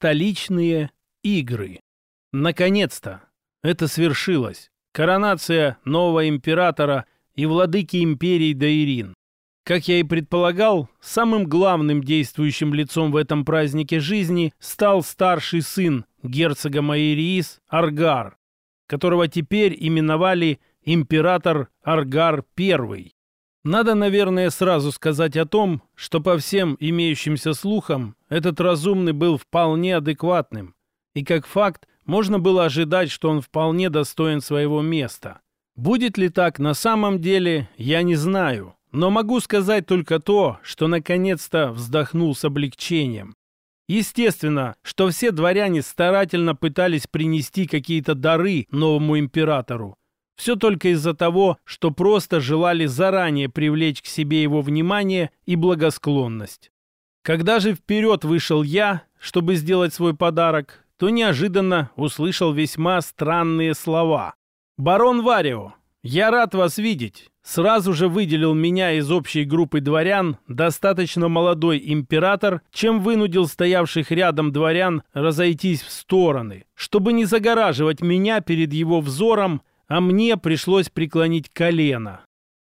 Столичные игры. Наконец-то! Это свершилось. Коронация нового императора и владыки империи Даирин. Как я и предполагал, самым главным действующим лицом в этом празднике жизни стал старший сын герцога Майриис Аргар, которого теперь именовали император Аргар I. Надо, наверное, сразу сказать о том, что по всем имеющимся слухам этот разумный был вполне адекватным, и как факт можно было ожидать, что он вполне достоин своего места. Будет ли так на самом деле, я не знаю, но могу сказать только то, что наконец-то вздохнул с облегчением. Естественно, что все дворяне старательно пытались принести какие-то дары новому императору, все только из-за того, что просто желали заранее привлечь к себе его внимание и благосклонность. Когда же вперед вышел я, чтобы сделать свой подарок, то неожиданно услышал весьма странные слова. «Барон Варио, я рад вас видеть!» Сразу же выделил меня из общей группы дворян достаточно молодой император, чем вынудил стоявших рядом дворян разойтись в стороны, чтобы не загораживать меня перед его взором а мне пришлось преклонить колено.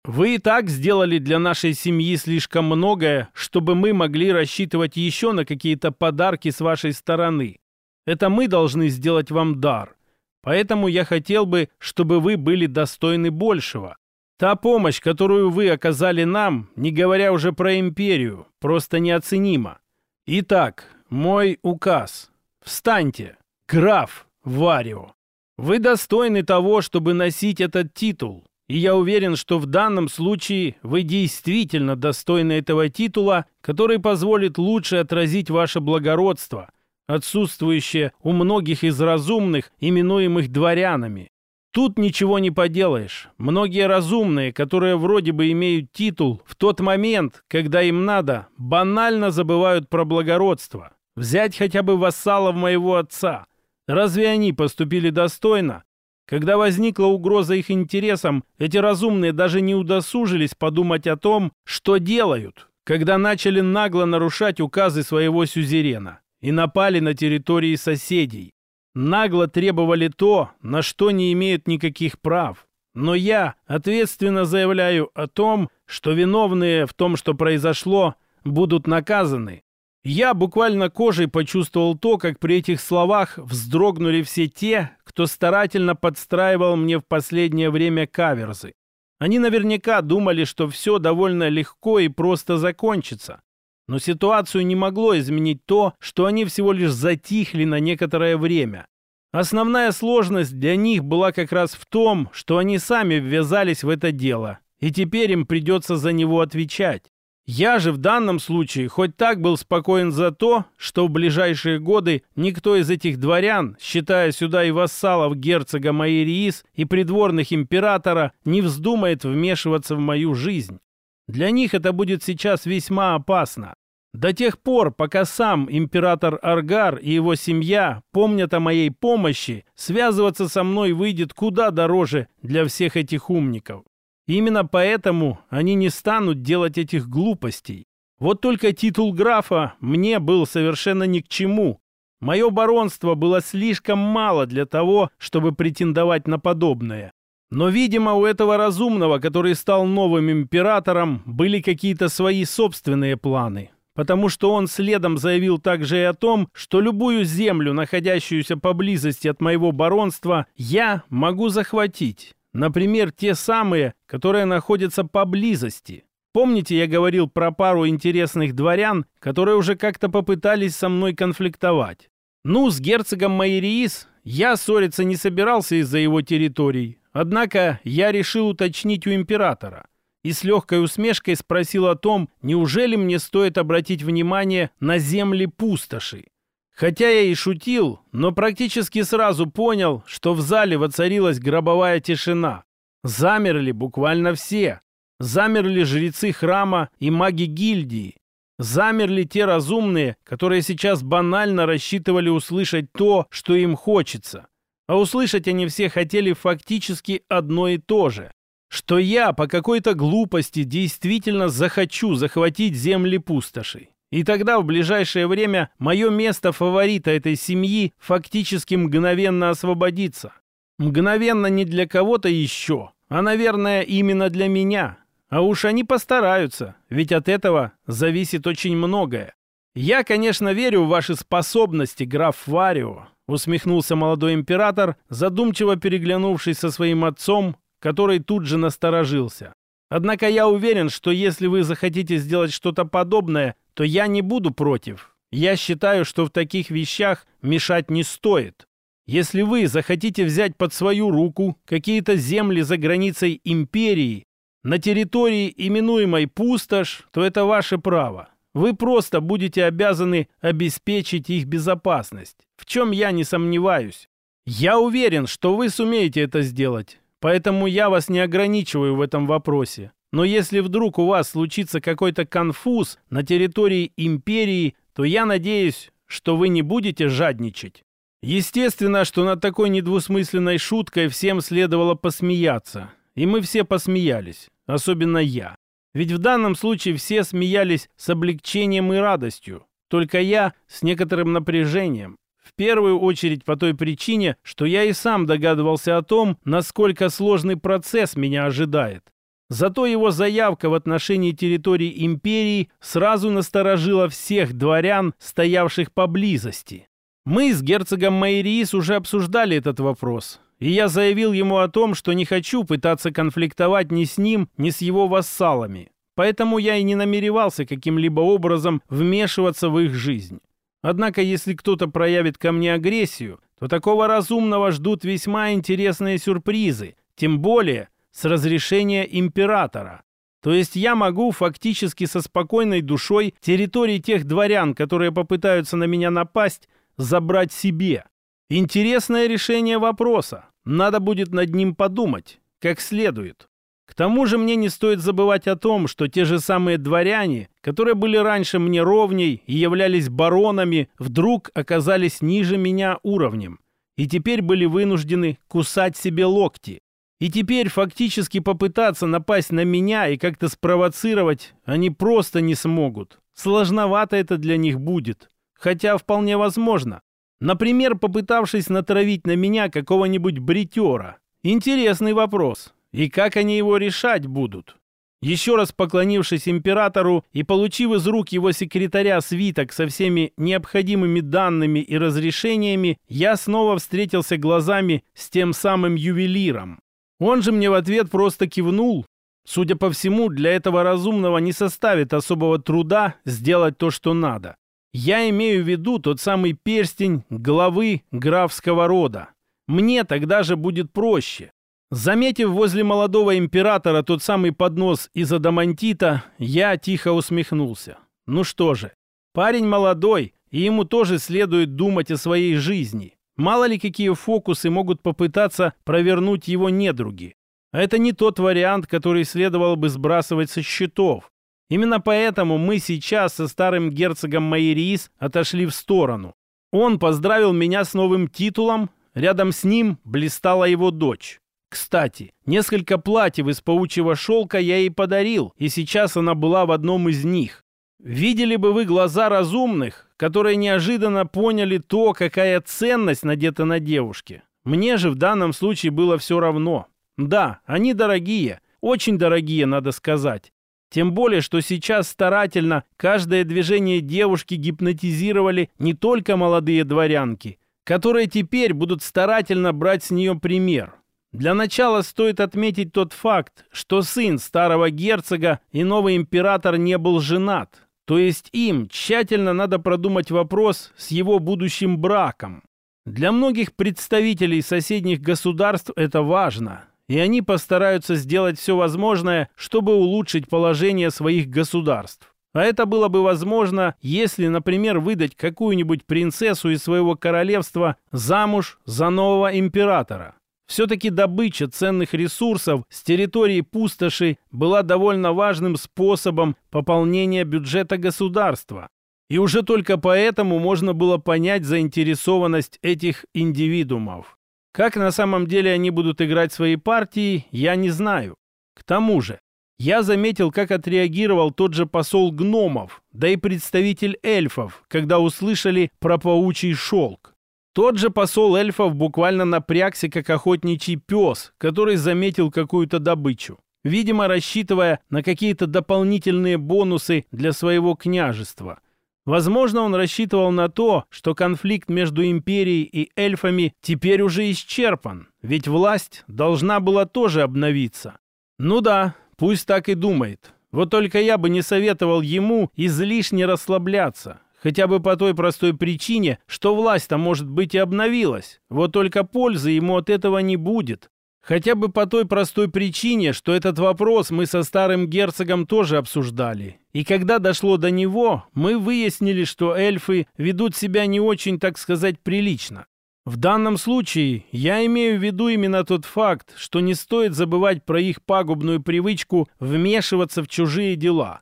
Вы и так сделали для нашей семьи слишком многое, чтобы мы могли рассчитывать еще на какие-то подарки с вашей стороны. Это мы должны сделать вам дар. Поэтому я хотел бы, чтобы вы были достойны большего. Та помощь, которую вы оказали нам, не говоря уже про империю, просто неоценима. Итак, мой указ. Встаньте, граф Варио. Вы достойны того, чтобы носить этот титул. И я уверен, что в данном случае вы действительно достойны этого титула, который позволит лучше отразить ваше благородство, отсутствующее у многих из разумных, именуемых дворянами. Тут ничего не поделаешь. Многие разумные, которые вроде бы имеют титул, в тот момент, когда им надо, банально забывают про благородство. Взять хотя бы вассалов моего отца – Разве они поступили достойно? Когда возникла угроза их интересам, эти разумные даже не удосужились подумать о том, что делают, когда начали нагло нарушать указы своего сюзерена и напали на территории соседей. Нагло требовали то, на что не имеют никаких прав. Но я ответственно заявляю о том, что виновные в том, что произошло, будут наказаны, я буквально кожей почувствовал то, как при этих словах вздрогнули все те, кто старательно подстраивал мне в последнее время каверзы. Они наверняка думали, что все довольно легко и просто закончится. Но ситуацию не могло изменить то, что они всего лишь затихли на некоторое время. Основная сложность для них была как раз в том, что они сами ввязались в это дело, и теперь им придется за него отвечать. Я же в данном случае хоть так был спокоен за то, что в ближайшие годы никто из этих дворян, считая сюда и вассалов герцога Майриис и придворных императора, не вздумает вмешиваться в мою жизнь. Для них это будет сейчас весьма опасно. До тех пор, пока сам император Аргар и его семья помнят о моей помощи, связываться со мной выйдет куда дороже для всех этих умников. Именно поэтому они не станут делать этих глупостей. Вот только титул графа мне был совершенно ни к чему. Мое баронство было слишком мало для того, чтобы претендовать на подобное. Но, видимо, у этого разумного, который стал новым императором, были какие-то свои собственные планы. Потому что он следом заявил также и о том, что любую землю, находящуюся поблизости от моего баронства, я могу захватить. Например, те самые, которые находятся поблизости. Помните, я говорил про пару интересных дворян, которые уже как-то попытались со мной конфликтовать? Ну, с герцогом Майриис я ссориться не собирался из-за его территорий. Однако я решил уточнить у императора. И с легкой усмешкой спросил о том, неужели мне стоит обратить внимание на земли пустоши. Хотя я и шутил, но практически сразу понял, что в зале воцарилась гробовая тишина. Замерли буквально все. Замерли жрецы храма и маги гильдии. Замерли те разумные, которые сейчас банально рассчитывали услышать то, что им хочется. А услышать они все хотели фактически одно и то же. Что я по какой-то глупости действительно захочу захватить земли пустоши. И тогда в ближайшее время мое место фаворита этой семьи фактически мгновенно освободится. Мгновенно не для кого-то еще, а, наверное, именно для меня. А уж они постараются, ведь от этого зависит очень многое. Я, конечно, верю в ваши способности, граф Варио, усмехнулся молодой император, задумчиво переглянувшись со своим отцом, который тут же насторожился. Однако я уверен, что если вы захотите сделать что-то подобное, то я не буду против. Я считаю, что в таких вещах мешать не стоит. Если вы захотите взять под свою руку какие-то земли за границей империи, на территории, именуемой пустошь, то это ваше право. Вы просто будете обязаны обеспечить их безопасность, в чем я не сомневаюсь. Я уверен, что вы сумеете это сделать, поэтому я вас не ограничиваю в этом вопросе. Но если вдруг у вас случится какой-то конфуз на территории империи, то я надеюсь, что вы не будете жадничать. Естественно, что над такой недвусмысленной шуткой всем следовало посмеяться. И мы все посмеялись, особенно я. Ведь в данном случае все смеялись с облегчением и радостью, только я с некоторым напряжением. В первую очередь по той причине, что я и сам догадывался о том, насколько сложный процесс меня ожидает. Зато его заявка в отношении территории империи сразу насторожила всех дворян, стоявших поблизости. Мы с герцогом Майриис уже обсуждали этот вопрос, и я заявил ему о том, что не хочу пытаться конфликтовать ни с ним, ни с его вассалами. Поэтому я и не намеревался каким-либо образом вмешиваться в их жизнь. Однако, если кто-то проявит ко мне агрессию, то такого разумного ждут весьма интересные сюрпризы, тем более с разрешения императора. То есть я могу фактически со спокойной душой территории тех дворян, которые попытаются на меня напасть, забрать себе. Интересное решение вопроса. Надо будет над ним подумать, как следует. К тому же мне не стоит забывать о том, что те же самые дворяне, которые были раньше мне ровней и являлись баронами, вдруг оказались ниже меня уровнем. И теперь были вынуждены кусать себе локти. И теперь фактически попытаться напасть на меня и как-то спровоцировать они просто не смогут. Сложновато это для них будет. Хотя вполне возможно. Например, попытавшись натравить на меня какого-нибудь бритера. Интересный вопрос. И как они его решать будут? Еще раз поклонившись императору и получив из рук его секретаря свиток со всеми необходимыми данными и разрешениями, я снова встретился глазами с тем самым ювелиром. Он же мне в ответ просто кивнул. Судя по всему, для этого разумного не составит особого труда сделать то, что надо. Я имею в виду тот самый перстень главы графского рода. Мне тогда же будет проще. Заметив возле молодого императора тот самый поднос из адамантита, я тихо усмехнулся. Ну что же, парень молодой, и ему тоже следует думать о своей жизни. Мало ли какие фокусы могут попытаться провернуть его недруги. А это не тот вариант, который следовало бы сбрасывать со счетов. Именно поэтому мы сейчас со старым герцогом Майриис отошли в сторону. Он поздравил меня с новым титулом, рядом с ним блистала его дочь. Кстати, несколько платьев из паучьего шелка я ей подарил, и сейчас она была в одном из них. Видели бы вы глаза разумных, которые неожиданно поняли то, какая ценность надета на девушке. Мне же в данном случае было все равно. Да, они дорогие, очень дорогие, надо сказать. Тем более, что сейчас старательно каждое движение девушки гипнотизировали не только молодые дворянки, которые теперь будут старательно брать с нее пример. Для начала стоит отметить тот факт, что сын старого герцога и новый император не был женат. То есть им тщательно надо продумать вопрос с его будущим браком. Для многих представителей соседних государств это важно, и они постараются сделать все возможное, чтобы улучшить положение своих государств. А это было бы возможно, если, например, выдать какую-нибудь принцессу из своего королевства замуж за нового императора. Все-таки добыча ценных ресурсов с территории пустоши была довольно важным способом пополнения бюджета государства. И уже только поэтому можно было понять заинтересованность этих индивидуумов. Как на самом деле они будут играть свои партии, я не знаю. К тому же, Я заметил, как отреагировал тот же посол гномов, да и представитель эльфов, когда услышали про паучий шелк. Тот же посол эльфов буквально напрягся, как охотничий пес, который заметил какую-то добычу, видимо, рассчитывая на какие-то дополнительные бонусы для своего княжества. Возможно, он рассчитывал на то, что конфликт между империей и эльфами теперь уже исчерпан, ведь власть должна была тоже обновиться. Ну да, пусть так и думает. Вот только я бы не советовал ему излишне расслабляться. Хотя бы по той простой причине, что власть-то, может быть, и обновилась. Вот только пользы ему от этого не будет. Хотя бы по той простой причине, что этот вопрос мы со старым герцогом тоже обсуждали. И когда дошло до него, мы выяснили, что эльфы ведут себя не очень, так сказать, прилично. В данном случае я имею в виду именно тот факт, что не стоит забывать про их пагубную привычку вмешиваться в чужие дела.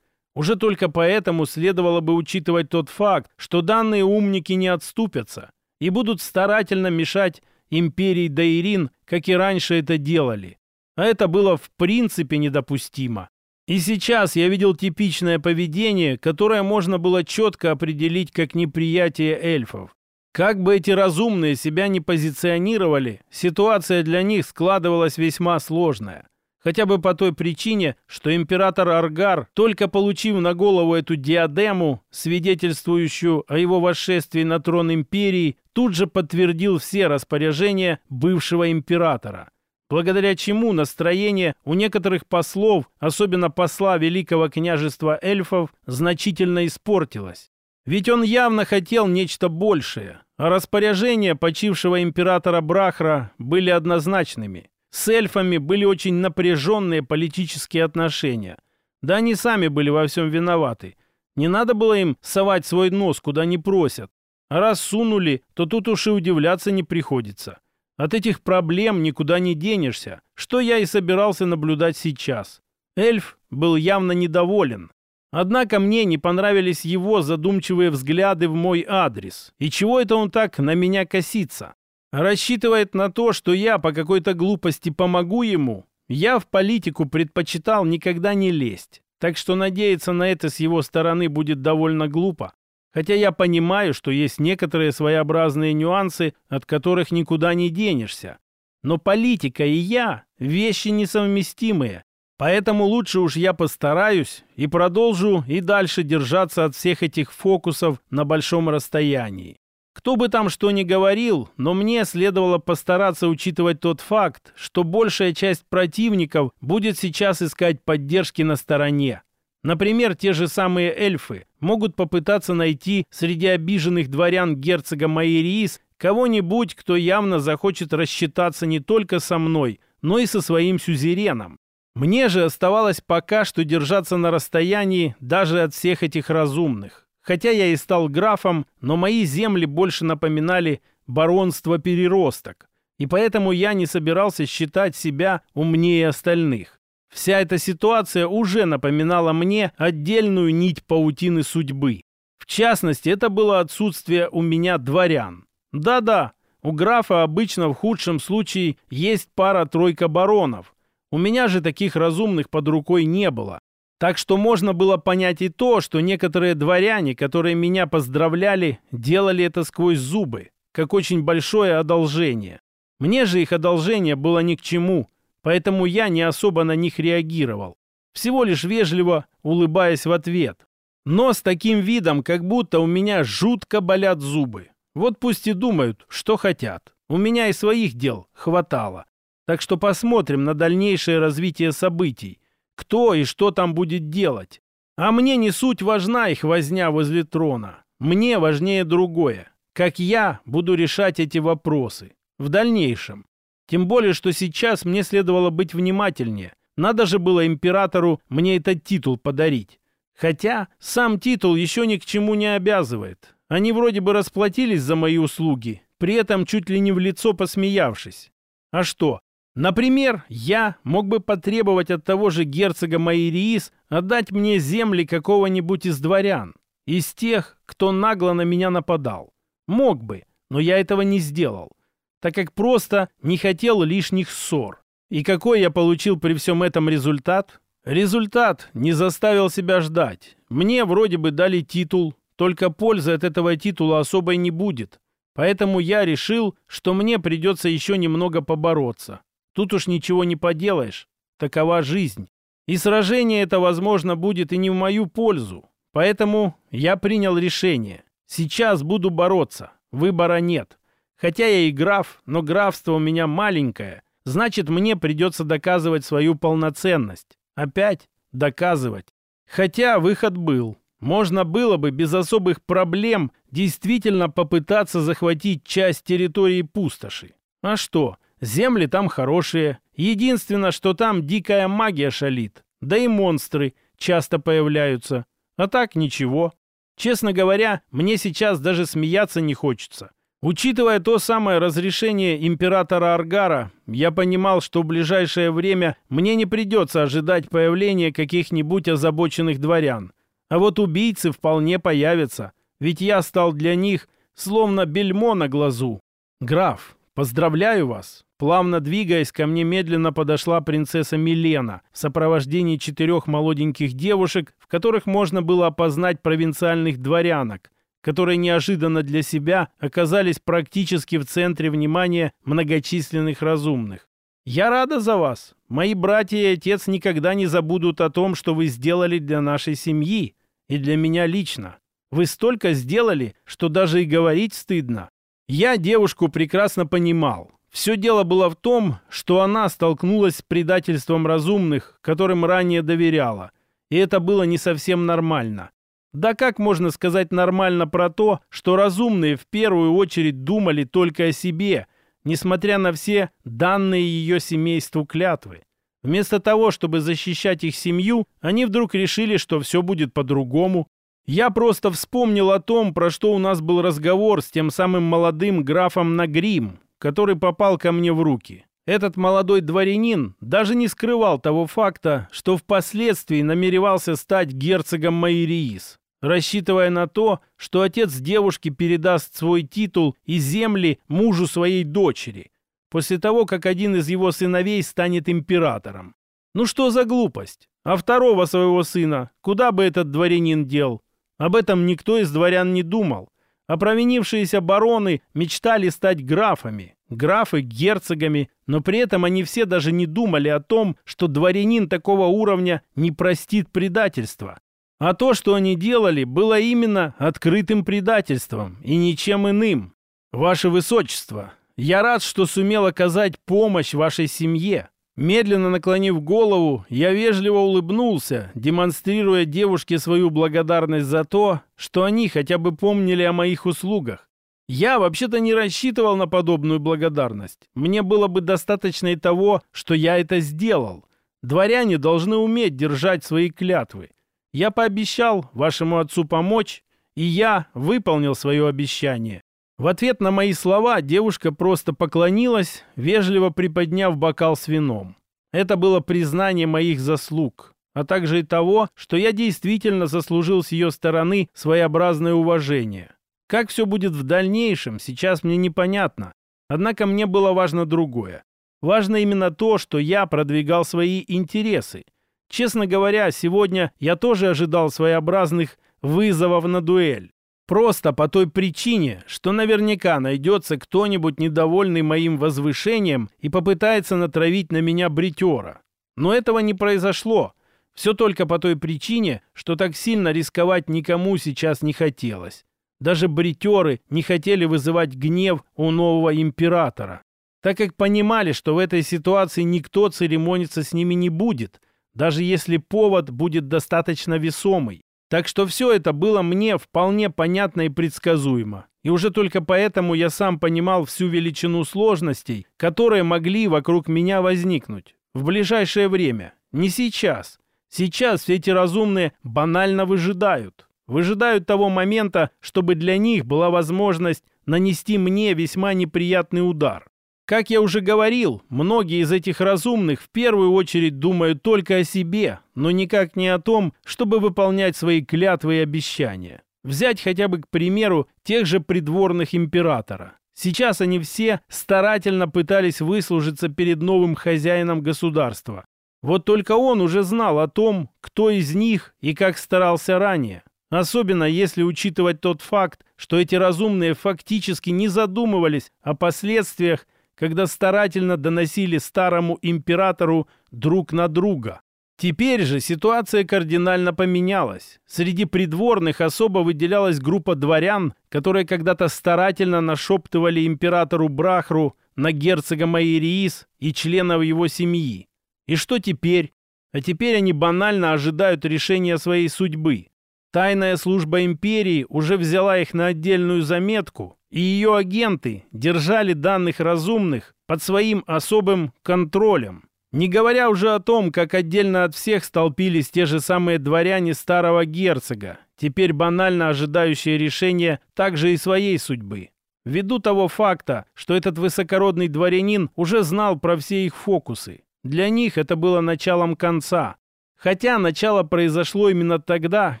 Уже только поэтому следовало бы учитывать тот факт, что данные умники не отступятся и будут старательно мешать империи Дайрин, как и раньше это делали. А это было в принципе недопустимо. И сейчас я видел типичное поведение, которое можно было четко определить как неприятие эльфов. Как бы эти разумные себя не позиционировали, ситуация для них складывалась весьма сложная. Хотя бы по той причине, что император Аргар, только получив на голову эту диадему, свидетельствующую о его восшествии на трон империи, тут же подтвердил все распоряжения бывшего императора. Благодаря чему настроение у некоторых послов, особенно посла Великого княжества эльфов, значительно испортилось. Ведь он явно хотел нечто большее, а распоряжения почившего императора Брахра были однозначными. С эльфами были очень напряженные политические отношения. Да они сами были во всем виноваты. Не надо было им совать свой нос, куда не просят. А раз сунули, то тут уж и удивляться не приходится. От этих проблем никуда не денешься, что я и собирался наблюдать сейчас. Эльф был явно недоволен. Однако мне не понравились его задумчивые взгляды в мой адрес. И чего это он так на меня косится? Рассчитывает на то, что я по какой-то глупости помогу ему. Я в политику предпочитал никогда не лезть. Так что надеяться на это с его стороны будет довольно глупо. Хотя я понимаю, что есть некоторые своеобразные нюансы, от которых никуда не денешься. Но политика и я – вещи несовместимые. Поэтому лучше уж я постараюсь и продолжу и дальше держаться от всех этих фокусов на большом расстоянии. Кто бы там что ни говорил, но мне следовало постараться учитывать тот факт, что большая часть противников будет сейчас искать поддержки на стороне. Например, те же самые эльфы могут попытаться найти среди обиженных дворян герцога Майериис кого-нибудь, кто явно захочет рассчитаться не только со мной, но и со своим сюзереном. Мне же оставалось пока что держаться на расстоянии даже от всех этих разумных. Хотя я и стал графом, но мои земли больше напоминали баронство переросток, и поэтому я не собирался считать себя умнее остальных. Вся эта ситуация уже напоминала мне отдельную нить паутины судьбы. В частности, это было отсутствие у меня дворян. Да-да, у графа обычно в худшем случае есть пара-тройка баронов. У меня же таких разумных под рукой не было. Так что можно было понять и то, что некоторые дворяне, которые меня поздравляли, делали это сквозь зубы, как очень большое одолжение. Мне же их одолжение было ни к чему, поэтому я не особо на них реагировал, всего лишь вежливо улыбаясь в ответ. Но с таким видом, как будто у меня жутко болят зубы. Вот пусть и думают, что хотят. У меня и своих дел хватало. Так что посмотрим на дальнейшее развитие событий кто и что там будет делать. А мне не суть важна их возня возле трона. Мне важнее другое. Как я буду решать эти вопросы. В дальнейшем. Тем более, что сейчас мне следовало быть внимательнее. Надо же было императору мне этот титул подарить. Хотя сам титул еще ни к чему не обязывает. Они вроде бы расплатились за мои услуги, при этом чуть ли не в лицо посмеявшись. А что, Например, я мог бы потребовать от того же герцога Майриис отдать мне земли какого-нибудь из дворян, из тех, кто нагло на меня нападал. Мог бы, но я этого не сделал, так как просто не хотел лишних ссор. И какой я получил при всем этом результат? Результат не заставил себя ждать. Мне вроде бы дали титул, только пользы от этого титула особой не будет. Поэтому я решил, что мне придется еще немного побороться. Тут уж ничего не поделаешь. Такова жизнь. И сражение это, возможно, будет и не в мою пользу. Поэтому я принял решение. Сейчас буду бороться. Выбора нет. Хотя я и граф, но графство у меня маленькое. Значит, мне придется доказывать свою полноценность. Опять доказывать. Хотя выход был. Можно было бы без особых проблем действительно попытаться захватить часть территории пустоши. А что, земли там хорошие. Единственное, что там дикая магия шалит. Да и монстры часто появляются. А так ничего. Честно говоря, мне сейчас даже смеяться не хочется. Учитывая то самое разрешение императора Аргара, я понимал, что в ближайшее время мне не придется ожидать появления каких-нибудь озабоченных дворян. А вот убийцы вполне появятся, ведь я стал для них словно бельмо на глазу. «Граф, поздравляю вас!» Плавно двигаясь, ко мне медленно подошла принцесса Милена в сопровождении четырех молоденьких девушек, в которых можно было опознать провинциальных дворянок – которые неожиданно для себя оказались практически в центре внимания многочисленных разумных. «Я рада за вас. Мои братья и отец никогда не забудут о том, что вы сделали для нашей семьи и для меня лично. Вы столько сделали, что даже и говорить стыдно. Я девушку прекрасно понимал. Все дело было в том, что она столкнулась с предательством разумных, которым ранее доверяла. И это было не совсем нормально. Да как можно сказать нормально про то, что разумные в первую очередь думали только о себе, несмотря на все данные ее семейству клятвы? Вместо того, чтобы защищать их семью, они вдруг решили, что все будет по-другому. Я просто вспомнил о том, про что у нас был разговор с тем самым молодым графом Нагрим, который попал ко мне в руки. Этот молодой дворянин даже не скрывал того факта, что впоследствии намеревался стать герцогом Майриис рассчитывая на то, что отец девушки передаст свой титул и земли мужу своей дочери, после того, как один из его сыновей станет императором. Ну что за глупость? А второго своего сына куда бы этот дворянин дел? Об этом никто из дворян не думал. А провинившиеся бароны мечтали стать графами, графы герцогами, но при этом они все даже не думали о том, что дворянин такого уровня не простит предательства. А то, что они делали, было именно открытым предательством и ничем иным. Ваше Высочество, я рад, что сумел оказать помощь вашей семье. Медленно наклонив голову, я вежливо улыбнулся, демонстрируя девушке свою благодарность за то, что они хотя бы помнили о моих услугах. Я вообще-то не рассчитывал на подобную благодарность. Мне было бы достаточно и того, что я это сделал. Дворяне должны уметь держать свои клятвы. Я пообещал вашему отцу помочь, и я выполнил свое обещание. В ответ на мои слова девушка просто поклонилась, вежливо приподняв бокал с вином. Это было признание моих заслуг, а также и того, что я действительно заслужил с ее стороны своеобразное уважение. Как все будет в дальнейшем, сейчас мне непонятно. Однако мне было важно другое. Важно именно то, что я продвигал свои интересы – Честно говоря, сегодня я тоже ожидал своеобразных вызовов на дуэль. Просто по той причине, что наверняка найдется кто-нибудь недовольный моим возвышением и попытается натравить на меня бритера. Но этого не произошло. Все только по той причине, что так сильно рисковать никому сейчас не хотелось. Даже бритеры не хотели вызывать гнев у нового императора, так как понимали, что в этой ситуации никто церемониться с ними не будет – даже если повод будет достаточно весомый. Так что все это было мне вполне понятно и предсказуемо. И уже только поэтому я сам понимал всю величину сложностей, которые могли вокруг меня возникнуть. В ближайшее время. Не сейчас. Сейчас все эти разумные банально выжидают. Выжидают того момента, чтобы для них была возможность нанести мне весьма неприятный удар. Как я уже говорил, многие из этих разумных в первую очередь думают только о себе, но никак не о том, чтобы выполнять свои клятвы и обещания. Взять хотя бы, к примеру, тех же придворных императора. Сейчас они все старательно пытались выслужиться перед новым хозяином государства. Вот только он уже знал о том, кто из них и как старался ранее. Особенно если учитывать тот факт, что эти разумные фактически не задумывались о последствиях, когда старательно доносили старому императору друг на друга. Теперь же ситуация кардинально поменялась. Среди придворных особо выделялась группа дворян, которые когда-то старательно нашептывали императору Брахру на герцога Майриис и членов его семьи. И что теперь? А теперь они банально ожидают решения своей судьбы. Тайная служба империи уже взяла их на отдельную заметку, и ее агенты держали данных разумных под своим особым контролем. Не говоря уже о том, как отдельно от всех столпились те же самые дворяне старого герцога, теперь банально ожидающие решения также и своей судьбы. Ввиду того факта, что этот высокородный дворянин уже знал про все их фокусы. Для них это было началом конца. Хотя начало произошло именно тогда,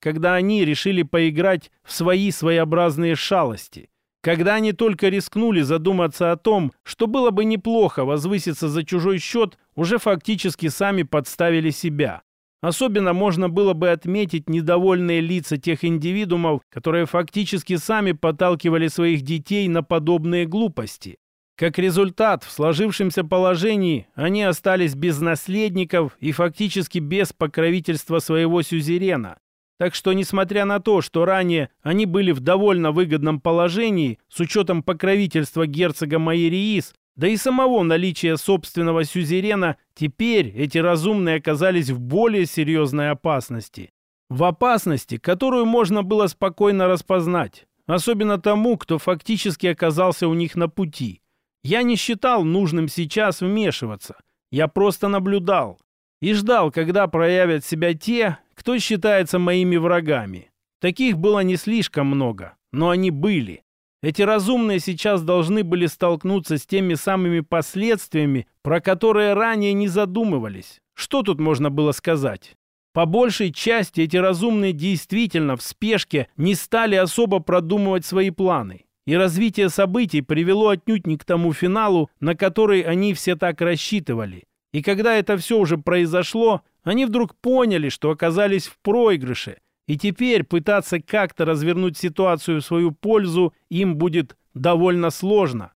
когда они решили поиграть в свои своеобразные шалости когда они только рискнули задуматься о том, что было бы неплохо возвыситься за чужой счет, уже фактически сами подставили себя. Особенно можно было бы отметить недовольные лица тех индивидуумов, которые фактически сами подталкивали своих детей на подобные глупости. Как результат, в сложившемся положении они остались без наследников и фактически без покровительства своего сюзерена, так что, несмотря на то, что ранее они были в довольно выгодном положении с учетом покровительства герцога Майериис, да и самого наличия собственного сюзерена, теперь эти разумные оказались в более серьезной опасности. В опасности, которую можно было спокойно распознать, особенно тому, кто фактически оказался у них на пути. Я не считал нужным сейчас вмешиваться, я просто наблюдал и ждал, когда проявят себя те, кто считается моими врагами. Таких было не слишком много, но они были. Эти разумные сейчас должны были столкнуться с теми самыми последствиями, про которые ранее не задумывались. Что тут можно было сказать? По большей части эти разумные действительно в спешке не стали особо продумывать свои планы. И развитие событий привело отнюдь не к тому финалу, на который они все так рассчитывали. И когда это все уже произошло, они вдруг поняли, что оказались в проигрыше, и теперь пытаться как-то развернуть ситуацию в свою пользу им будет довольно сложно.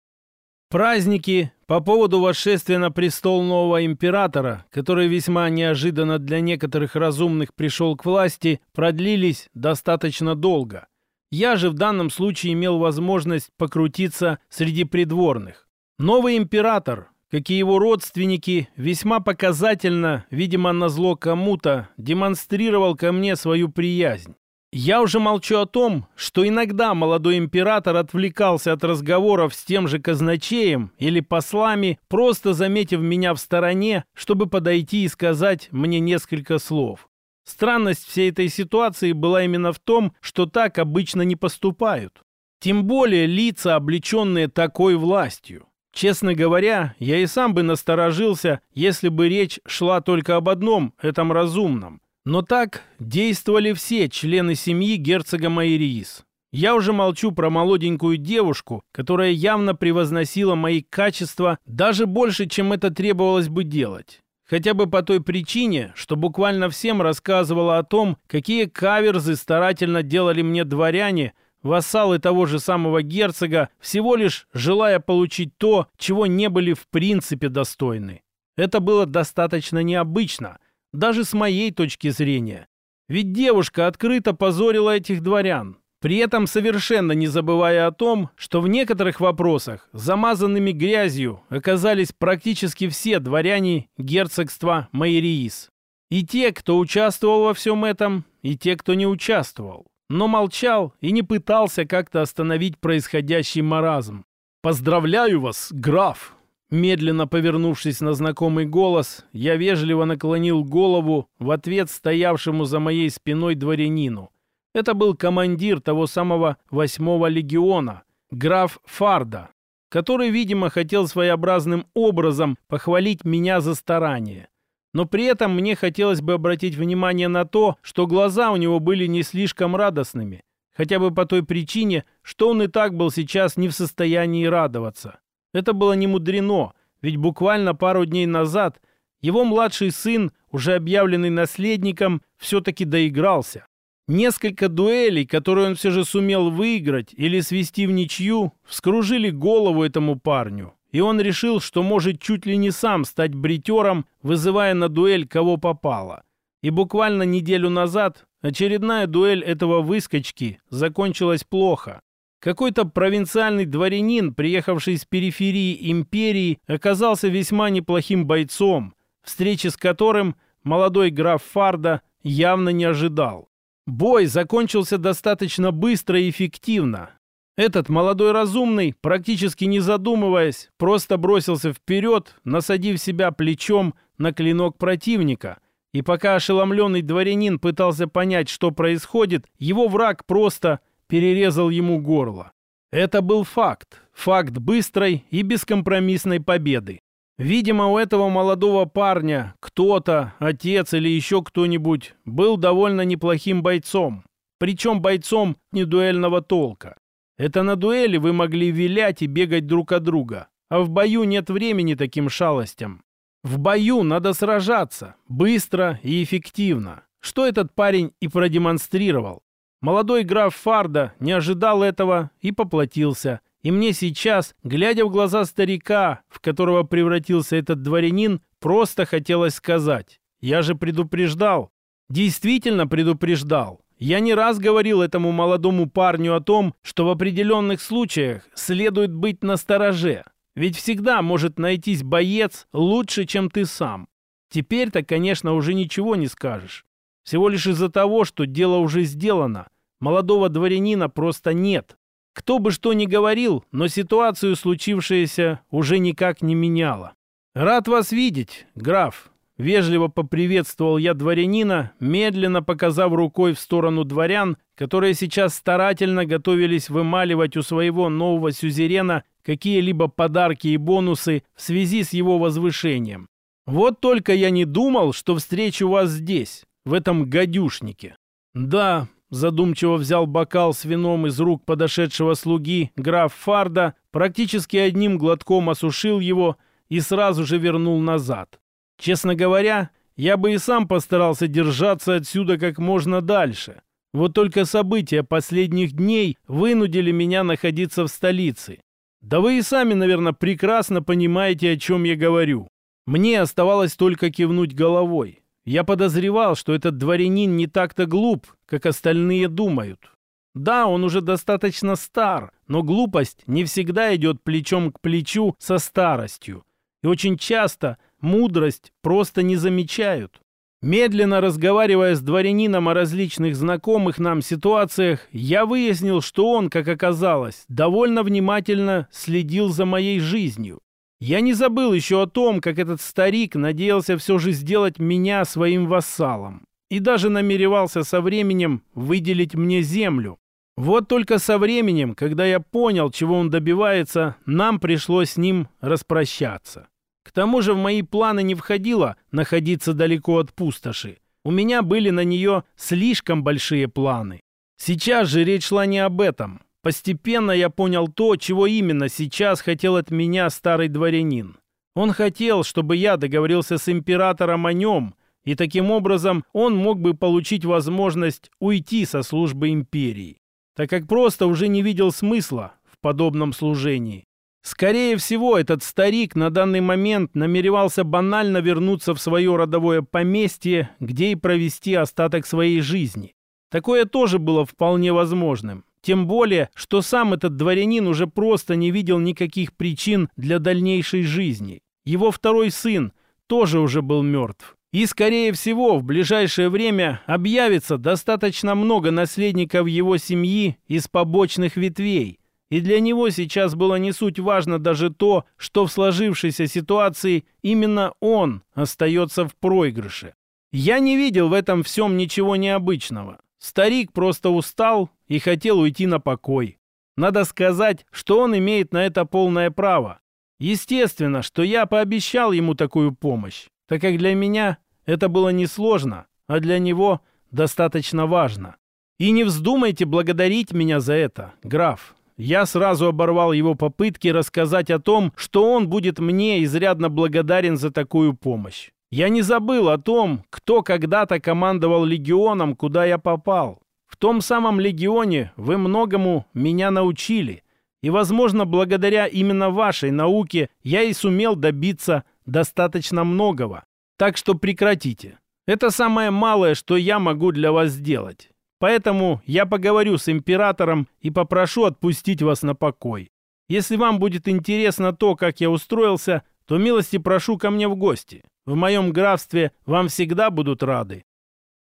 Праздники по поводу восшествия на престол нового императора, который весьма неожиданно для некоторых разумных пришел к власти, продлились достаточно долго. Я же в данном случае имел возможность покрутиться среди придворных. Новый император, как и его родственники, весьма показательно, видимо, назло кому-то, демонстрировал ко мне свою приязнь. Я уже молчу о том, что иногда молодой император отвлекался от разговоров с тем же казначеем или послами, просто заметив меня в стороне, чтобы подойти и сказать мне несколько слов. Странность всей этой ситуации была именно в том, что так обычно не поступают. Тем более лица, облеченные такой властью. Честно говоря, я и сам бы насторожился, если бы речь шла только об одном, этом разумном. Но так действовали все члены семьи герцога Майриис. Я уже молчу про молоденькую девушку, которая явно превозносила мои качества даже больше, чем это требовалось бы делать. Хотя бы по той причине, что буквально всем рассказывала о том, какие каверзы старательно делали мне дворяне, вассалы того же самого герцога, всего лишь желая получить то, чего не были в принципе достойны. Это было достаточно необычно, даже с моей точки зрения. Ведь девушка открыто позорила этих дворян, при этом совершенно не забывая о том, что в некоторых вопросах замазанными грязью оказались практически все дворяне герцогства Майриис. И те, кто участвовал во всем этом, и те, кто не участвовал но молчал и не пытался как-то остановить происходящий маразм. «Поздравляю вас, граф!» Медленно повернувшись на знакомый голос, я вежливо наклонил голову в ответ стоявшему за моей спиной дворянину. Это был командир того самого восьмого легиона, граф Фарда, который, видимо, хотел своеобразным образом похвалить меня за старание. Но при этом мне хотелось бы обратить внимание на то, что глаза у него были не слишком радостными, хотя бы по той причине, что он и так был сейчас не в состоянии радоваться. Это было не мудрено, ведь буквально пару дней назад Его младший сын, уже объявленный наследником, все-таки доигрался. Несколько дуэлей, которые он все же сумел выиграть или свести в ничью, вскружили голову этому парню. И он решил, что может чуть ли не сам стать бритером, вызывая на дуэль кого попало. И буквально неделю назад очередная дуэль этого выскочки закончилась плохо. Какой-то провинциальный дворянин, приехавший с периферии империи, оказался весьма неплохим бойцом, встречи с которым молодой граф Фарда явно не ожидал. Бой закончился достаточно быстро и эффективно. Этот молодой разумный, практически не задумываясь, просто бросился вперед, насадив себя плечом на клинок противника. И пока ошеломленный дворянин пытался понять, что происходит, его враг просто перерезал ему горло. Это был факт. Факт быстрой и бескомпромиссной победы. Видимо, у этого молодого парня кто-то, отец или еще кто-нибудь, был довольно неплохим бойцом. Причем бойцом не дуэльного толка. Это на дуэли вы могли вилять и бегать друг от друга. А в бою нет времени таким шалостям. В бою надо сражаться, быстро и эффективно. Что этот парень и продемонстрировал. Молодой граф Фарда не ожидал этого и поплатился – и мне сейчас, глядя в глаза старика, в которого превратился этот дворянин, просто хотелось сказать. Я же предупреждал. Действительно предупреждал. Я не раз говорил этому молодому парню о том, что в определенных случаях следует быть настороже. Ведь всегда может найтись боец лучше, чем ты сам. Теперь-то, конечно, уже ничего не скажешь. Всего лишь из-за того, что дело уже сделано. Молодого дворянина просто нет. Кто бы что ни говорил, но ситуацию случившееся уже никак не меняло. «Рад вас видеть, граф», — вежливо поприветствовал я дворянина, медленно показав рукой в сторону дворян, которые сейчас старательно готовились вымаливать у своего нового сюзерена какие-либо подарки и бонусы в связи с его возвышением. «Вот только я не думал, что встречу вас здесь, в этом гадюшнике». «Да, задумчиво взял бокал с вином из рук подошедшего слуги граф Фарда, практически одним глотком осушил его и сразу же вернул назад. Честно говоря, я бы и сам постарался держаться отсюда как можно дальше. Вот только события последних дней вынудили меня находиться в столице. Да вы и сами, наверное, прекрасно понимаете, о чем я говорю. Мне оставалось только кивнуть головой. Я подозревал, что этот дворянин не так-то глуп, как остальные думают. Да, он уже достаточно стар, но глупость не всегда идет плечом к плечу со старостью. И очень часто мудрость просто не замечают. Медленно разговаривая с дворянином о различных знакомых нам ситуациях, я выяснил, что он, как оказалось, довольно внимательно следил за моей жизнью. Я не забыл еще о том, как этот старик надеялся все же сделать меня своим вассалом и даже намеревался со временем выделить мне землю. Вот только со временем, когда я понял, чего он добивается, нам пришлось с ним распрощаться. К тому же в мои планы не входило находиться далеко от пустоши. У меня были на нее слишком большие планы. Сейчас же речь шла не об этом. Постепенно я понял то, чего именно сейчас хотел от меня старый дворянин. Он хотел, чтобы я договорился с императором о нем, и таким образом он мог бы получить возможность уйти со службы империи, так как просто уже не видел смысла в подобном служении. Скорее всего, этот старик на данный момент намеревался банально вернуться в свое родовое поместье, где и провести остаток своей жизни. Такое тоже было вполне возможным. Тем более, что сам этот дворянин уже просто не видел никаких причин для дальнейшей жизни. Его второй сын тоже уже был мертв. И, скорее всего, в ближайшее время объявится достаточно много наследников его семьи из побочных ветвей. И для него сейчас было не суть важно даже то, что в сложившейся ситуации именно он остается в проигрыше. Я не видел в этом всем ничего необычного. Старик просто устал и хотел уйти на покой. Надо сказать, что он имеет на это полное право. Естественно, что я пообещал ему такую помощь, так как для меня это было несложно, а для него достаточно важно. И не вздумайте благодарить меня за это, граф. Я сразу оборвал его попытки рассказать о том, что он будет мне изрядно благодарен за такую помощь. Я не забыл о том, кто когда-то командовал легионом, куда я попал. В том самом легионе вы многому меня научили. И, возможно, благодаря именно вашей науке я и сумел добиться достаточно многого. Так что прекратите. Это самое малое, что я могу для вас сделать. Поэтому я поговорю с императором и попрошу отпустить вас на покой. Если вам будет интересно то, как я устроился, то милости прошу ко мне в гости. В моем графстве вам всегда будут рады.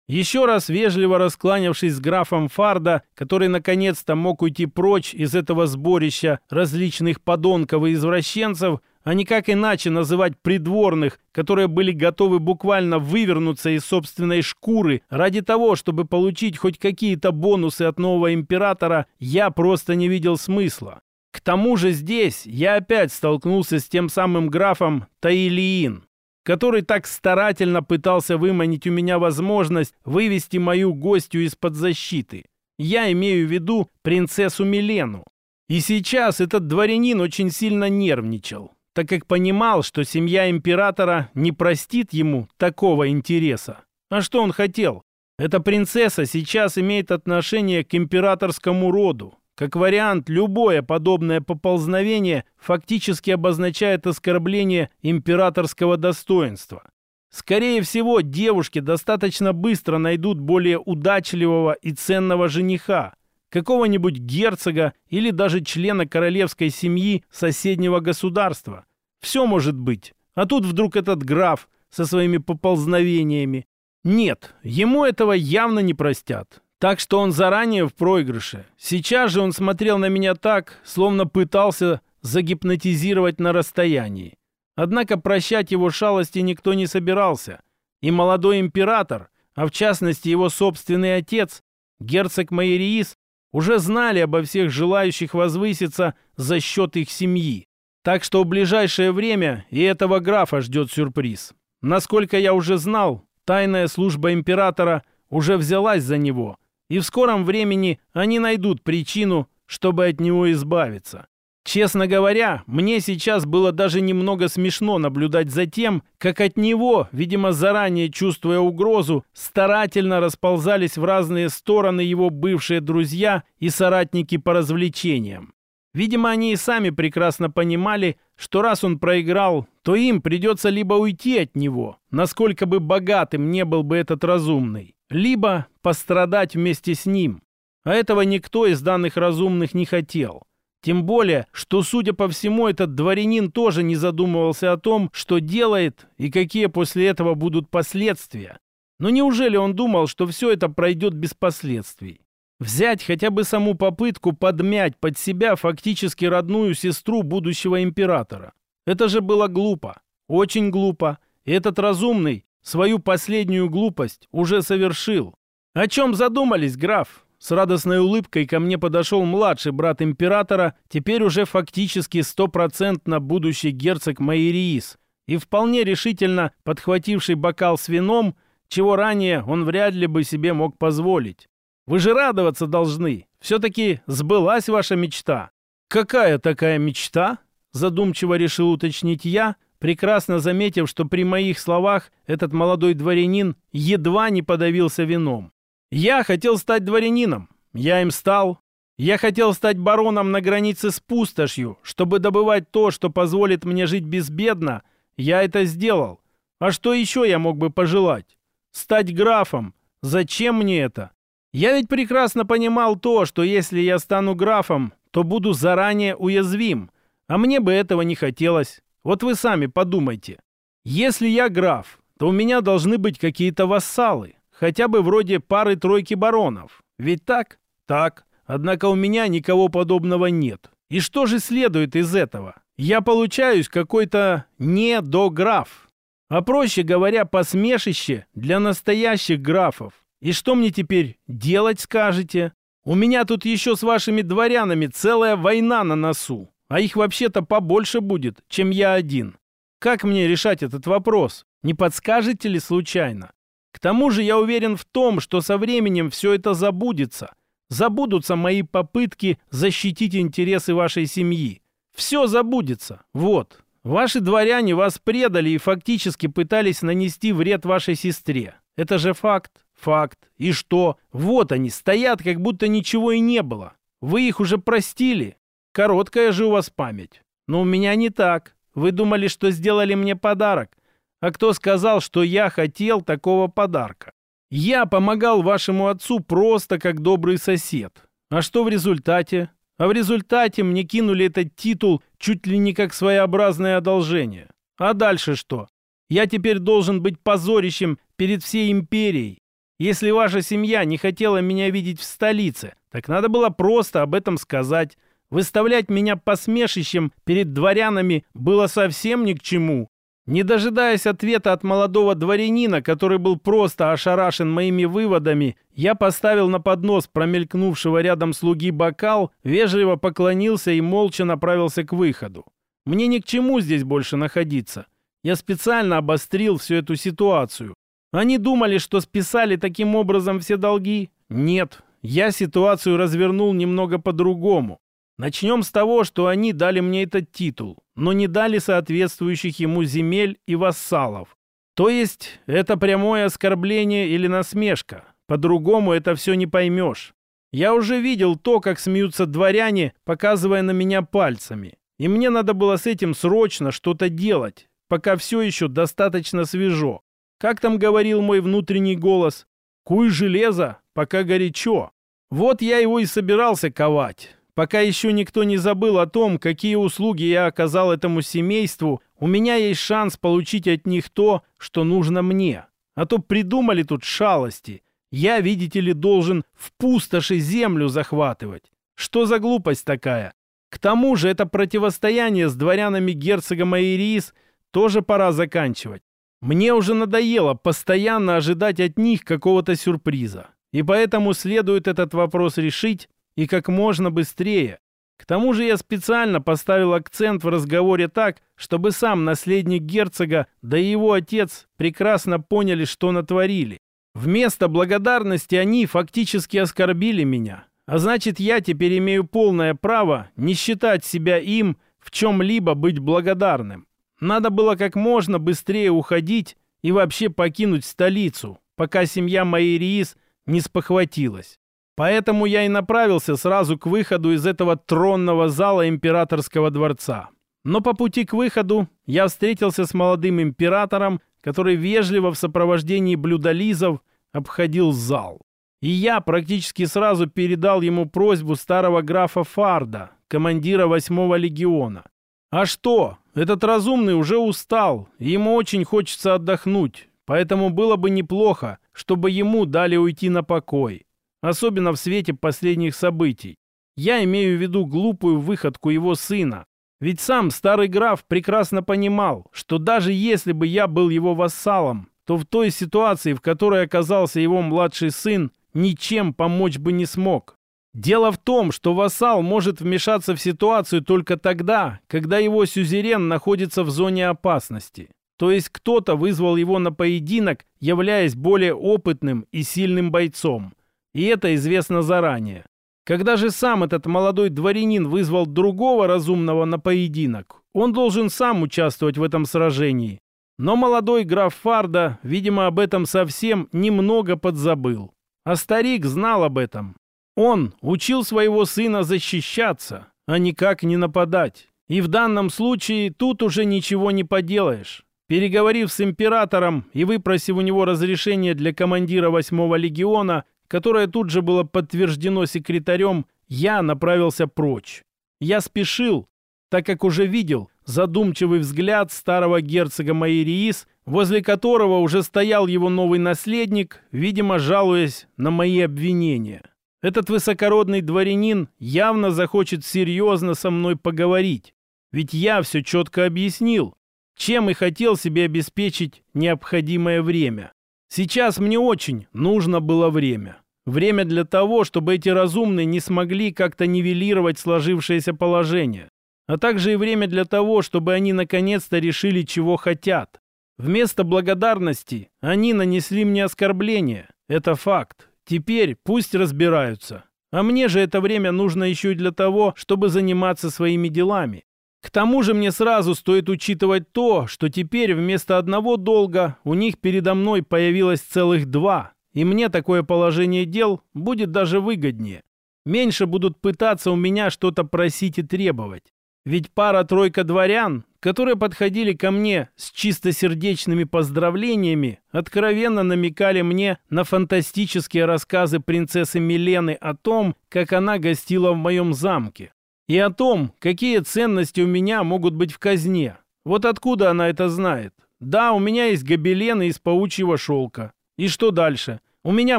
Еще раз вежливо раскланявшись с графом Фарда, который наконец-то мог уйти прочь из этого сборища различных подонков и извращенцев, а никак иначе называть придворных, которые были готовы буквально вывернуться из собственной шкуры ради того, чтобы получить хоть какие-то бонусы от нового императора, я просто не видел смысла. К тому же здесь я опять столкнулся с тем самым графом Таилиин, который так старательно пытался выманить у меня возможность вывести мою гостью из-под защиты. Я имею в виду принцессу Милену. И сейчас этот дворянин очень сильно нервничал так как понимал, что семья императора не простит ему такого интереса. А что он хотел? Эта принцесса сейчас имеет отношение к императорскому роду. Как вариант, любое подобное поползновение фактически обозначает оскорбление императорского достоинства. Скорее всего, девушки достаточно быстро найдут более удачливого и ценного жениха, какого-нибудь герцога или даже члена королевской семьи соседнего государства. Все может быть. А тут вдруг этот граф со своими поползновениями. Нет, ему этого явно не простят. Так что он заранее в проигрыше. Сейчас же он смотрел на меня так, словно пытался загипнотизировать на расстоянии. Однако прощать его шалости никто не собирался. И молодой император, а в частности его собственный отец, герцог Майериис, уже знали обо всех желающих возвыситься за счет их семьи. Так что в ближайшее время и этого графа ждет сюрприз. Насколько я уже знал, тайная служба императора уже взялась за него, и в скором времени они найдут причину, чтобы от него избавиться. Честно говоря, мне сейчас было даже немного смешно наблюдать за тем, как от него, видимо, заранее чувствуя угрозу, старательно расползались в разные стороны его бывшие друзья и соратники по развлечениям. Видимо, они и сами прекрасно понимали, что раз он проиграл, то им придется либо уйти от него, насколько бы богатым не был бы этот разумный, либо пострадать вместе с ним. А этого никто из данных разумных не хотел. Тем более, что, судя по всему, этот дворянин тоже не задумывался о том, что делает и какие после этого будут последствия. Но неужели он думал, что все это пройдет без последствий? Взять хотя бы саму попытку подмять под себя фактически родную сестру будущего императора. Это же было глупо. Очень глупо. И этот разумный свою последнюю глупость уже совершил. О чем задумались, граф? С радостной улыбкой ко мне подошел младший брат императора, теперь уже фактически стопроцентно будущий герцог Майериис, и вполне решительно подхвативший бокал с вином, чего ранее он вряд ли бы себе мог позволить. «Вы же радоваться должны. Все-таки сбылась ваша мечта». «Какая такая мечта?» Задумчиво решил уточнить я, прекрасно заметив, что при моих словах этот молодой дворянин едва не подавился вином. Я хотел стать дворянином. Я им стал. Я хотел стать бароном на границе с пустошью, чтобы добывать то, что позволит мне жить безбедно. Я это сделал. А что еще я мог бы пожелать? Стать графом. Зачем мне это? Я ведь прекрасно понимал то, что если я стану графом, то буду заранее уязвим. А мне бы этого не хотелось. Вот вы сами подумайте. Если я граф, то у меня должны быть какие-то вассалы хотя бы вроде пары-тройки баронов. Ведь так? Так. Однако у меня никого подобного нет. И что же следует из этого? Я получаюсь какой-то недограф. А проще говоря, посмешище для настоящих графов. И что мне теперь делать скажете? У меня тут еще с вашими дворянами целая война на носу. А их вообще-то побольше будет, чем я один. Как мне решать этот вопрос? Не подскажете ли случайно? К тому же я уверен в том, что со временем все это забудется. Забудутся мои попытки защитить интересы вашей семьи. Все забудется. Вот. Ваши дворяне вас предали и фактически пытались нанести вред вашей сестре. Это же факт. Факт. И что? Вот они, стоят, как будто ничего и не было. Вы их уже простили? Короткая же у вас память. Но у меня не так. Вы думали, что сделали мне подарок. А кто сказал, что я хотел такого подарка? Я помогал вашему отцу просто как добрый сосед. А что в результате? А в результате мне кинули этот титул чуть ли не как своеобразное одолжение. А дальше что? Я теперь должен быть позорищем перед всей империей. Если ваша семья не хотела меня видеть в столице, так надо было просто об этом сказать. Выставлять меня посмешищем перед дворянами было совсем ни к чему. Не дожидаясь ответа от молодого дворянина, который был просто ошарашен моими выводами, я поставил на поднос промелькнувшего рядом слуги бокал, вежливо поклонился и молча направился к выходу. Мне ни к чему здесь больше находиться. Я специально обострил всю эту ситуацию. Они думали, что списали таким образом все долги? Нет, я ситуацию развернул немного по-другому. Начнем с того, что они дали мне этот титул, но не дали соответствующих ему земель и вассалов. То есть это прямое оскорбление или насмешка. По-другому это все не поймешь. Я уже видел то, как смеются дворяне, показывая на меня пальцами. И мне надо было с этим срочно что-то делать, пока все еще достаточно свежо. Как там говорил мой внутренний голос? «Куй железо, пока горячо». Вот я его и собирался ковать. Пока еще никто не забыл о том, какие услуги я оказал этому семейству, у меня есть шанс получить от них то, что нужно мне. А то придумали тут шалости. Я, видите ли, должен в пустоши землю захватывать. Что за глупость такая? К тому же это противостояние с дворянами герцога Майрис тоже пора заканчивать. Мне уже надоело постоянно ожидать от них какого-то сюрприза. И поэтому следует этот вопрос решить и как можно быстрее. К тому же я специально поставил акцент в разговоре так, чтобы сам наследник герцога да и его отец прекрасно поняли, что натворили. Вместо благодарности они фактически оскорбили меня. А значит, я теперь имею полное право не считать себя им в чем-либо быть благодарным. Надо было как можно быстрее уходить и вообще покинуть столицу, пока семья Майриис не спохватилась. Поэтому я и направился сразу к выходу из этого тронного зала императорского дворца. Но по пути к выходу я встретился с молодым императором, который вежливо в сопровождении блюдолизов обходил зал. И я практически сразу передал ему просьбу старого графа Фарда, командира восьмого легиона. А что, этот разумный уже устал, и ему очень хочется отдохнуть, поэтому было бы неплохо, чтобы ему дали уйти на покой особенно в свете последних событий. Я имею в виду глупую выходку его сына. Ведь сам старый граф прекрасно понимал, что даже если бы я был его вассалом, то в той ситуации, в которой оказался его младший сын, ничем помочь бы не смог. Дело в том, что вассал может вмешаться в ситуацию только тогда, когда его сюзерен находится в зоне опасности. То есть кто-то вызвал его на поединок, являясь более опытным и сильным бойцом. И это известно заранее. Когда же сам этот молодой дворянин вызвал другого разумного на поединок, он должен сам участвовать в этом сражении. Но молодой граф Фарда, видимо, об этом совсем немного подзабыл. А старик знал об этом. Он учил своего сына защищаться, а никак не нападать. И в данном случае тут уже ничего не поделаешь. Переговорив с императором и выпросив у него разрешение для командира восьмого легиона, которое тут же было подтверждено секретарем, я направился прочь. Я спешил, так как уже видел задумчивый взгляд старого герцога Майриис, возле которого уже стоял его новый наследник, видимо, жалуясь на мои обвинения. Этот высокородный дворянин явно захочет серьезно со мной поговорить, ведь я все четко объяснил, чем и хотел себе обеспечить необходимое время. Сейчас мне очень нужно было время. Время для того, чтобы эти разумные не смогли как-то нивелировать сложившееся положение. А также и время для того, чтобы они наконец-то решили, чего хотят. Вместо благодарности они нанесли мне оскорбление. Это факт. Теперь пусть разбираются. А мне же это время нужно еще и для того, чтобы заниматься своими делами. К тому же мне сразу стоит учитывать то, что теперь вместо одного долга у них передо мной появилось целых два, и мне такое положение дел будет даже выгоднее. Меньше будут пытаться у меня что-то просить и требовать. Ведь пара-тройка дворян, которые подходили ко мне с чистосердечными поздравлениями, откровенно намекали мне на фантастические рассказы принцессы Милены о том, как она гостила в моем замке, и о том, какие ценности у меня могут быть в казне. Вот откуда она это знает? Да, у меня есть гобелены из паучьего шелка. И что дальше? У меня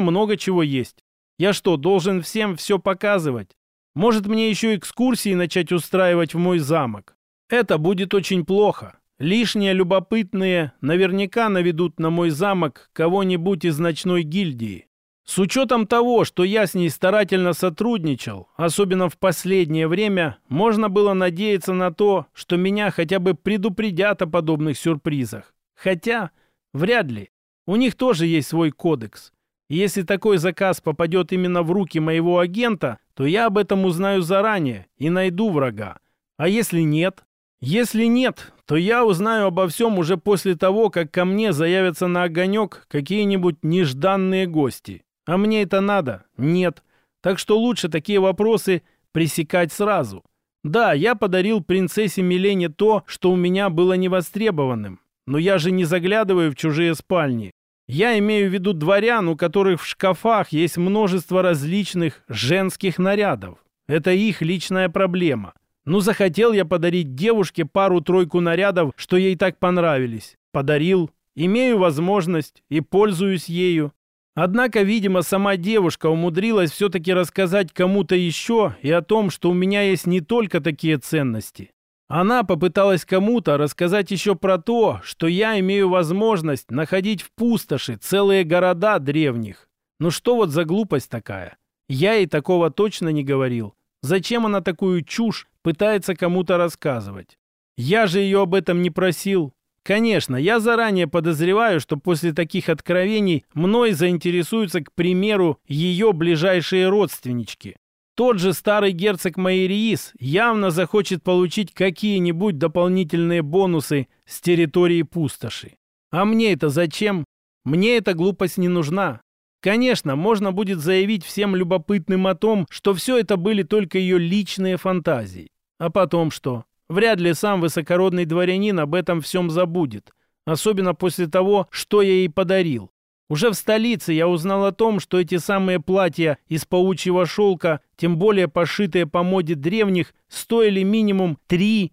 много чего есть. Я что, должен всем все показывать? Может, мне еще экскурсии начать устраивать в мой замок? Это будет очень плохо. Лишние любопытные наверняка наведут на мой замок кого-нибудь из ночной гильдии. С учетом того, что я с ней старательно сотрудничал, особенно в последнее время, можно было надеяться на то, что меня хотя бы предупредят о подобных сюрпризах. Хотя, вряд ли. У них тоже есть свой кодекс. И если такой заказ попадет именно в руки моего агента, то я об этом узнаю заранее и найду врага. А если нет? Если нет, то я узнаю обо всем уже после того, как ко мне заявятся на огонек какие-нибудь нежданные гости. А мне это надо? Нет. Так что лучше такие вопросы пресекать сразу. Да, я подарил принцессе Милене то, что у меня было невостребованным. Но я же не заглядываю в чужие спальни. Я имею в виду дворян, у которых в шкафах есть множество различных женских нарядов. Это их личная проблема. Ну, захотел я подарить девушке пару-тройку нарядов, что ей так понравились. Подарил. Имею возможность и пользуюсь ею. Однако, видимо, сама девушка умудрилась все-таки рассказать кому-то еще и о том, что у меня есть не только такие ценности. Она попыталась кому-то рассказать еще про то, что я имею возможность находить в пустоши целые города древних. Ну что вот за глупость такая? Я ей такого точно не говорил. Зачем она такую чушь пытается кому-то рассказывать? Я же ее об этом не просил. Конечно, я заранее подозреваю, что после таких откровений мной заинтересуются, к примеру, ее ближайшие родственнички. Тот же старый герцог Майриис явно захочет получить какие-нибудь дополнительные бонусы с территории пустоши. А мне это зачем? Мне эта глупость не нужна. Конечно, можно будет заявить всем любопытным о том, что все это были только ее личные фантазии. А потом что? Вряд ли сам высокородный дворянин об этом всем забудет. Особенно после того, что я ей подарил. Уже в столице я узнал о том, что эти самые платья из паучьего шелка, тем более пошитые по моде древних, стоили минимум 3-4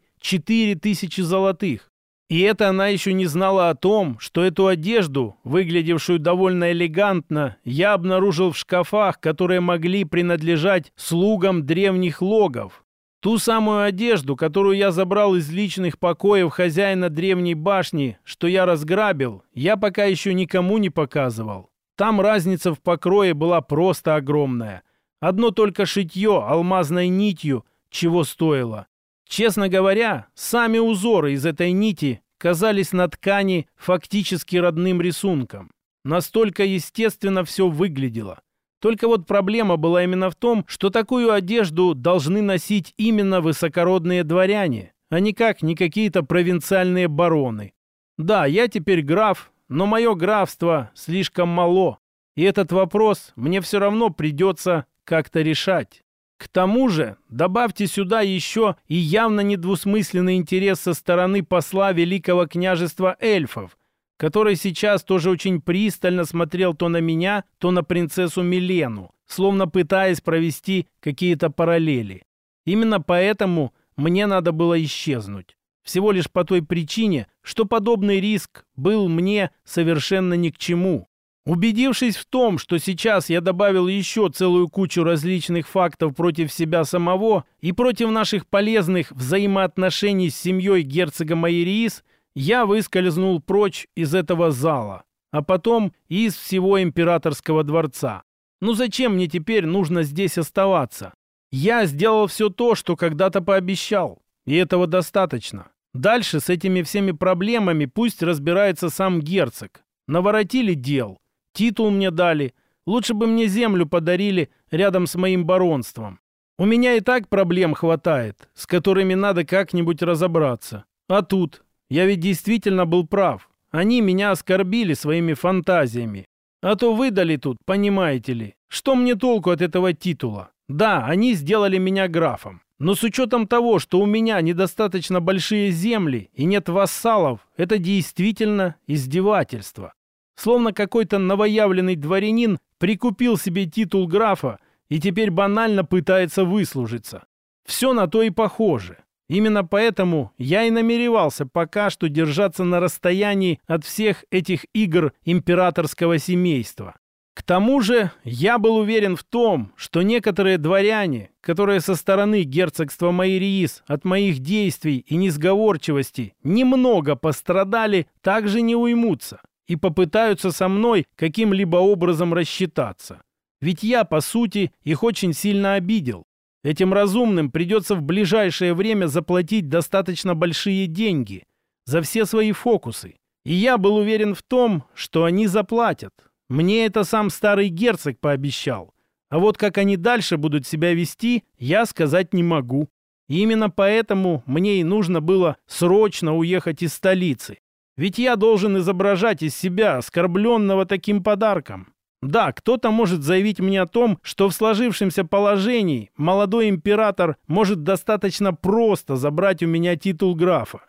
тысячи золотых. И это она еще не знала о том, что эту одежду, выглядевшую довольно элегантно, я обнаружил в шкафах, которые могли принадлежать слугам древних логов. Ту самую одежду, которую я забрал из личных покоев хозяина древней башни, что я разграбил, я пока еще никому не показывал. Там разница в покрое была просто огромная. Одно только шитье алмазной нитью чего стоило. Честно говоря, сами узоры из этой нити казались на ткани фактически родным рисунком. Настолько естественно все выглядело. Только вот проблема была именно в том, что такую одежду должны носить именно высокородные дворяне, а никак не какие-то провинциальные бароны. Да, я теперь граф, но мое графство слишком мало, и этот вопрос мне все равно придется как-то решать. К тому же добавьте сюда еще и явно недвусмысленный интерес со стороны посла Великого княжества эльфов, который сейчас тоже очень пристально смотрел то на меня, то на принцессу Милену, словно пытаясь провести какие-то параллели. Именно поэтому мне надо было исчезнуть. Всего лишь по той причине, что подобный риск был мне совершенно ни к чему. Убедившись в том, что сейчас я добавил еще целую кучу различных фактов против себя самого и против наших полезных взаимоотношений с семьей герцога Майериис, я выскользнул прочь из этого зала, а потом из всего императорского дворца. Ну зачем мне теперь нужно здесь оставаться? Я сделал все то, что когда-то пообещал, и этого достаточно. Дальше с этими всеми проблемами пусть разбирается сам герцог. Наворотили дел, титул мне дали, лучше бы мне землю подарили рядом с моим баронством. У меня и так проблем хватает, с которыми надо как-нибудь разобраться. А тут я ведь действительно был прав. Они меня оскорбили своими фантазиями. А то выдали тут, понимаете ли. Что мне толку от этого титула? Да, они сделали меня графом. Но с учетом того, что у меня недостаточно большие земли и нет вассалов, это действительно издевательство. Словно какой-то новоявленный дворянин прикупил себе титул графа и теперь банально пытается выслужиться. Все на то и похоже. Именно поэтому я и намеревался пока что держаться на расстоянии от всех этих игр императорского семейства. К тому же я был уверен в том, что некоторые дворяне, которые со стороны герцогства Майриис от моих действий и несговорчивости немного пострадали, также не уймутся и попытаются со мной каким-либо образом рассчитаться. Ведь я, по сути, их очень сильно обидел. Этим разумным придется в ближайшее время заплатить достаточно большие деньги за все свои фокусы. И я был уверен в том, что они заплатят. Мне это сам старый герцог пообещал. А вот как они дальше будут себя вести, я сказать не могу. И именно поэтому мне и нужно было срочно уехать из столицы. Ведь я должен изображать из себя оскорбленного таким подарком. Да, кто-то может заявить мне о том, что в сложившемся положении молодой император может достаточно просто забрать у меня титул графа.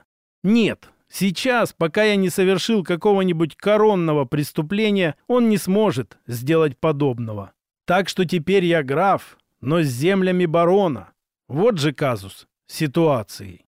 Нет, сейчас, пока я не совершил какого-нибудь коронного преступления, он не сможет сделать подобного. Так что теперь я граф, но с землями барона. Вот же казус ситуации.